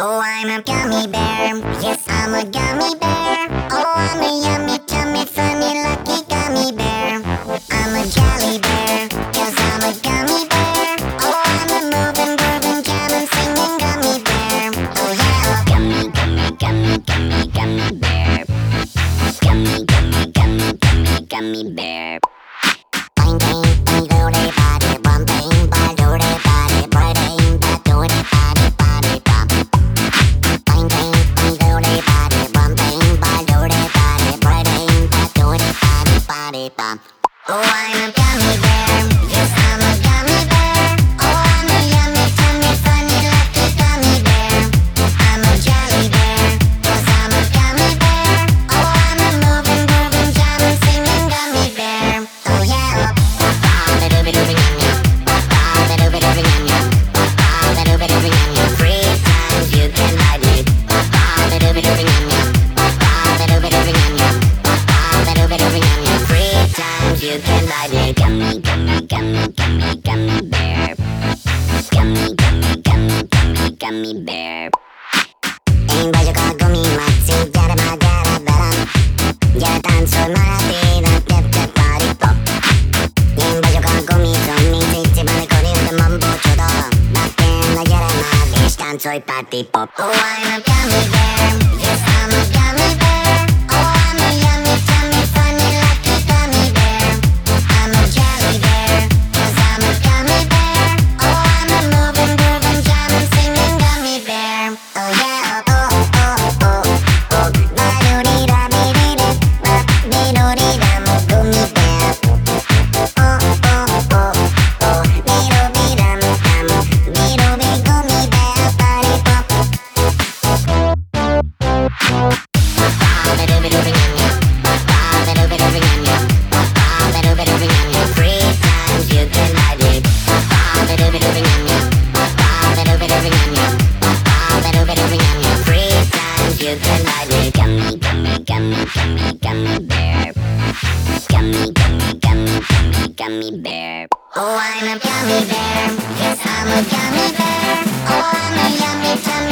Oh, I'm a gummy bear. Yes, I'm a gummy bear. Oh, I'm a yummy, tummy, funny, lucky gummy bear. I'm a jelly bear, cause I'm a gummy bear. Oh, I'm a moving, grooving, jamming, singing gummy bear. Oh, yeah. Gummy, gummy, gummy, gummy, gummy bear. Gummy, gummy, gummy, gummy, gummy bear. Bang, bang, bum. Oh, I'm a gummy. You can ride me. Gummy, gummy, gummy, gummy, gummy bear. Gummy, gummy, gummy, gummy, gummy bear. Ein bacio con gummy mazzi, yara magara baram. Ya danzo marattina, tip tip party pop. Ein bacio con gummy zombie, zizi male con il mambo chodo. Backen la yara ma, danzo i party pop. Oh, I'm a gummy bear. Yes, I'm a gummy bear. Gummy, gummy, gummy, gummy, gummy bear. Gummy, gummy, gummy, gummy, gummy bear. Oh, I'm a gummy bear. Yes, I'm a gummy bear. Oh, I'm a yummy, tummy,